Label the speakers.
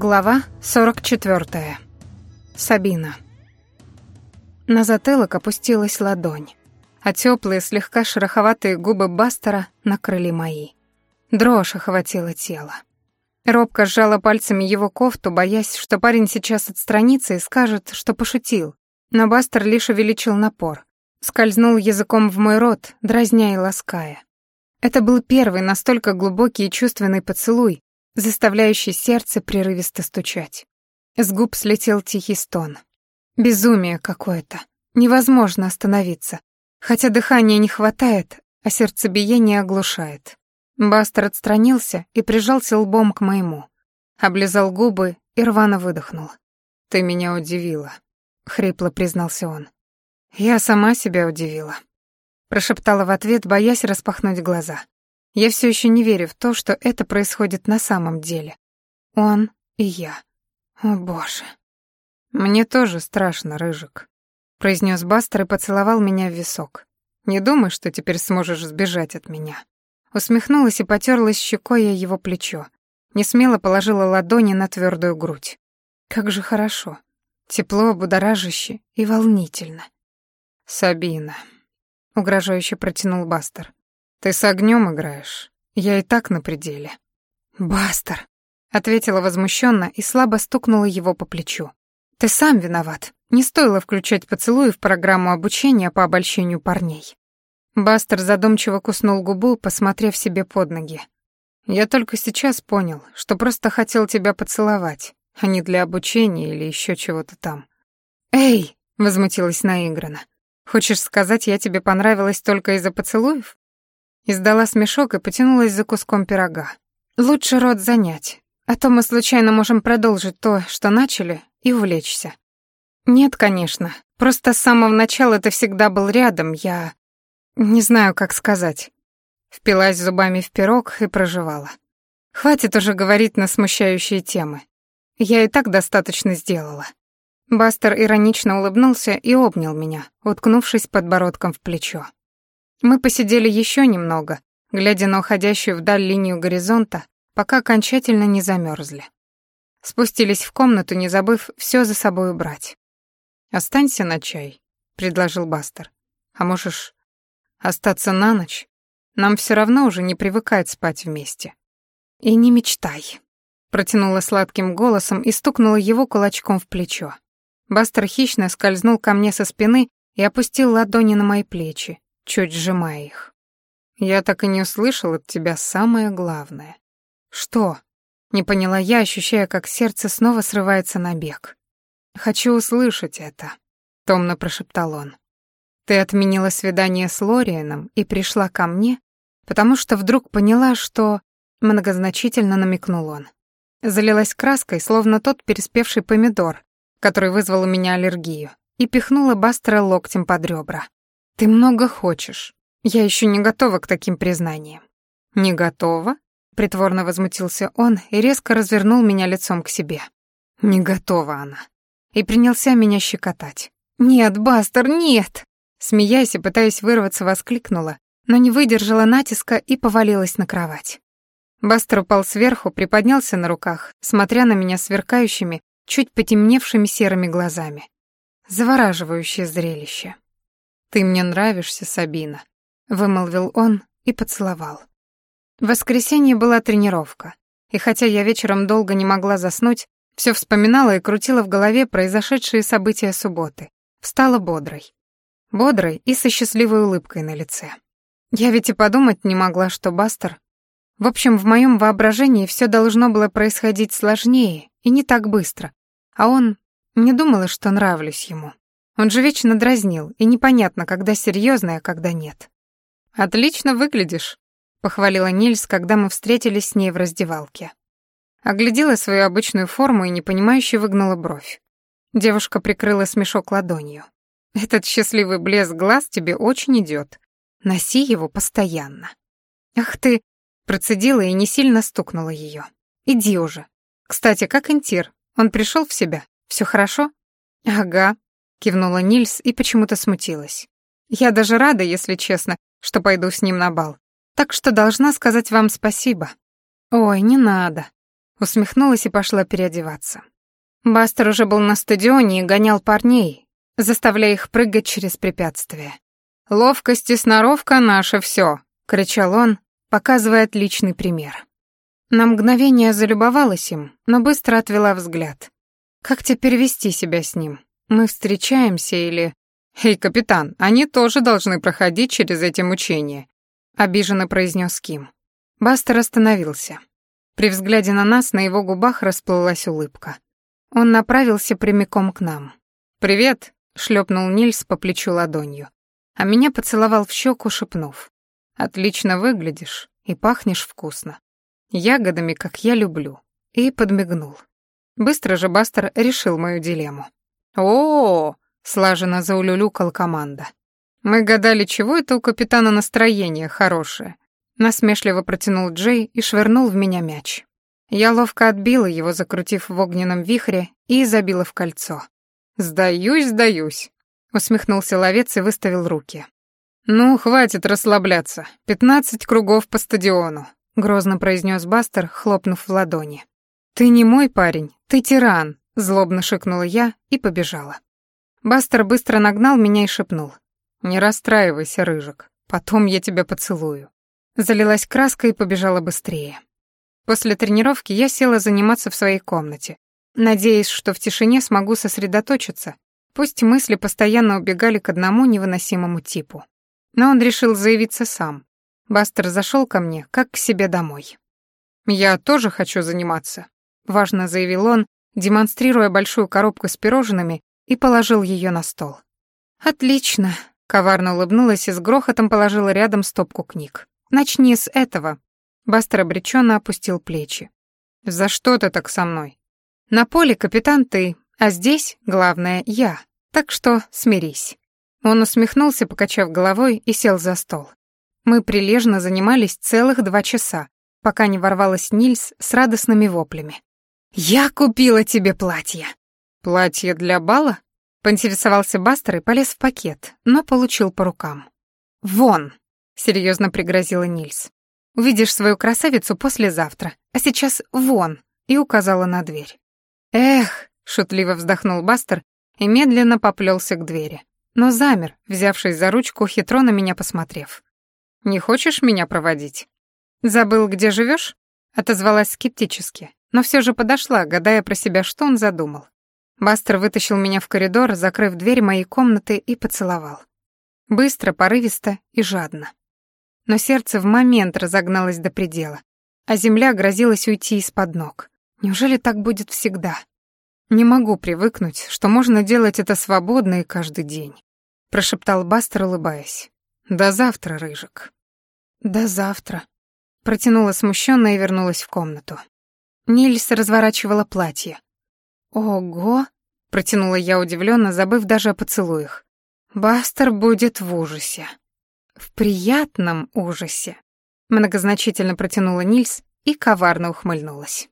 Speaker 1: Глава 44. Сабина. На затылок опустилась ладонь, а теплые, слегка шероховатые губы Бастера накрыли мои. Дрожь охватила тело. Робко сжала пальцами его кофту, боясь, что парень сейчас отстранится и скажет, что пошутил. Но Бастер лишь увеличил напор. Скользнул языком в мой рот, дразня и лаская. Это был первый настолько глубокий и чувственный поцелуй, заставляющий сердце прерывисто стучать. С губ слетел тихий стон. Безумие какое-то. Невозможно остановиться. Хотя дыхания не хватает, а сердцебиение оглушает. Бастер отстранился и прижался лбом к моему. Облизал губы и рвано выдохнул. «Ты меня удивила», — хрипло признался он. «Я сама себя удивила», — прошептала в ответ, боясь распахнуть глаза. Я все еще не верю в то, что это происходит на самом деле. Он и я. О, боже. Мне тоже страшно, Рыжик, произнес Бастер и поцеловал меня в висок. Не думай, что теперь сможешь сбежать от меня. Усмехнулась и потерлась щекой о его плечо. Не смело положила ладони на твердую грудь. Как же хорошо. Тепло, будоражаще и волнительно. Сабина, угрожающе протянул Бастер. Ты с огнем играешь. Я и так на пределе. Бастер, ответила возмущенно и слабо стукнула его по плечу. Ты сам виноват. Не стоило включать поцелуи в программу обучения по обольщению парней. Бастер задумчиво куснул губу, посмотрев себе под ноги. Я только сейчас понял, что просто хотел тебя поцеловать, а не для обучения или еще чего-то там. Эй, возмутилась наигранно. Хочешь сказать, я тебе понравилась только из-за поцелуев? Издала смешок и потянулась за куском пирога. Лучше рот занять, а то мы случайно можем продолжить то, что начали, и увлечься. Нет, конечно. Просто с самого начала ты всегда был рядом, я... Не знаю, как сказать. Впилась зубами в пирог и проживала. Хватит уже говорить на смущающие темы. Я и так достаточно сделала. Бастер иронично улыбнулся и обнял меня, уткнувшись подбородком в плечо. Мы посидели еще немного, глядя на уходящую вдаль линию горизонта, пока окончательно не замерзли. Спустились в комнату, не забыв все за собой убрать. «Останься на чай», — предложил Бастер. «А можешь остаться на ночь? Нам все равно уже не привыкать спать вместе». «И не мечтай», — протянула сладким голосом и стукнула его кулачком в плечо. Бастер хищно скользнул ко мне со спины и опустил ладони на мои плечи, чуть сжимая их. «Я так и не услышал от тебя самое главное». «Что?» — не поняла я, ощущая, как сердце снова срывается на бег. «Хочу услышать это», — томно прошептал он. «Ты отменила свидание с Лорианом и пришла ко мне, потому что вдруг поняла, что...» — многозначительно намекнул он. Залилась краской, словно тот переспевший помидор, который вызвал у меня аллергию, и пихнула Бастера локтем под ребра. «Ты много хочешь. Я еще не готова к таким признаниям». «Не готова?» — притворно возмутился он и резко развернул меня лицом к себе. «Не готова она». И принялся меня щекотать. «Нет, Бастер, нет!» Смеясь и пытаясь вырваться, воскликнула, но не выдержала натиска и повалилась на кровать. Бастер упал сверху, приподнялся на руках, смотря на меня сверкающими, чуть потемневшими серыми глазами. Завораживающее зрелище. «Ты мне нравишься, Сабина», — вымолвил он и поцеловал. В воскресенье была тренировка, и хотя я вечером долго не могла заснуть, все вспоминала и крутила в голове произошедшие события субботы. Встала бодрой. Бодрой и со счастливой улыбкой на лице. Я ведь и подумать не могла, что Бастер... В общем, в моем воображении все должно было происходить сложнее и не так быстро, а он... Не думала, что нравлюсь ему. Он же вечно дразнил, и непонятно, когда серьезно, а когда нет. «Отлично выглядишь», — похвалила Нильс, когда мы встретились с ней в раздевалке. Оглядела свою обычную форму и непонимающе выгнула бровь. Девушка прикрыла смешок ладонью. «Этот счастливый блеск глаз тебе очень идет. Носи его постоянно». «Ах ты!» — процедила и не сильно стукнула ее. «Иди уже. Кстати, как Интир? Он пришел в себя? Все хорошо?» «Ага», кивнула Нильс и почему-то смутилась. Я даже рада, если честно, что пойду с ним на бал. Так что должна сказать вам спасибо. Ой, не надо, Усмехнулась и пошла переодеваться. Бастер уже был на стадионе и гонял парней, заставляя их прыгать через препятствия. «Ловкость и сноровка — наше все, кричал он, показывая отличный пример. На мгновение залюбовалась им, но быстро отвела взгляд. Как теперь вести себя с ним? Мы встречаемся или... «Эй, капитан, они тоже должны проходить через эти мучения», — обиженно произнес Ким. Бастер остановился. При взгляде на нас на его губах расплылась улыбка. Он направился прямиком к нам. «Привет», — шлепнул Нильс по плечу ладонью, а меня поцеловал в щеку, шепнув. «Отлично выглядишь и пахнешь вкусно. Ягодами, как я люблю». И подмигнул. Быстро же Бастер решил мою дилемму. «О-о-о!» — слаженно заулюлюкал команда. «Мы гадали, чего это у капитана настроение хорошее». Насмешливо протянул Джей и швырнул в меня мяч. Я ловко отбила его, закрутив в огненном вихре, и забила в кольцо. «Сдаюсь, сдаюсь», — усмехнулся ловец и выставил руки. «Ну, хватит расслабляться. Пятнадцать кругов по стадиону», — грозно произнес Бастер, хлопнув в ладони. «Ты не мой парень, ты тиран», — злобно шикнула я и побежала. Бастер быстро нагнал меня и шепнул. «Не расстраивайся, Рыжик, потом я тебя поцелую». Залилась краской и побежала быстрее. После тренировки я села заниматься в своей комнате, надеясь, что в тишине смогу сосредоточиться, пусть мысли постоянно убегали к одному невыносимому типу. Но он решил заявиться сам. Бастер зашел ко мне, как к себе домой. «Я тоже хочу заниматься», — важно заявил он, демонстрируя большую коробку с пирожными и положил ее на стол. «Отлично», — коварно улыбнулась и с грохотом положила рядом стопку книг. Начни с этого. Бастер обреченно опустил плечи. За что ты так со мной? На поле капитан ты, а здесь, главное, я. Так что смирись. Он усмехнулся, покачав головой, и сел за стол. Мы прилежно занимались целых два часа, пока не ворвалась Нильс с радостными воплями. «Я купила тебе платье!» «Платье для бала?» — поинтересовался Бастер и полез в пакет, но получил по рукам. «Вон!» серьезно пригрозила Нильс. Увидишь свою красавицу послезавтра, а сейчас вон, и указала на дверь. Эх, шутливо вздохнул Бастер и медленно поплелся к двери, но замер, взявшись за ручку, хитро на меня посмотрев. Не хочешь меня проводить? Забыл, где живешь? отозвалась скептически, но все же подошла, гадая про себя, что он задумал. Бастер вытащил меня в коридор, закрыв дверь моей комнаты и поцеловал. Быстро, порывисто и жадно но сердце в момент разогналось до предела, а земля грозилась уйти из-под ног. Неужели так будет всегда? Не могу привыкнуть, что можно делать это свободно и каждый день, прошептал Бастер, улыбаясь. До завтра, рыжик. До завтра. Протянула смущенно и вернулась в комнату. Нильс разворачивала платье. Ого, протянула я удивленно, забыв даже о поцелуях. Бастер будет в ужасе. В приятном ужасе. Многозначительно протянула Нильс и коварно ухмыльнулась.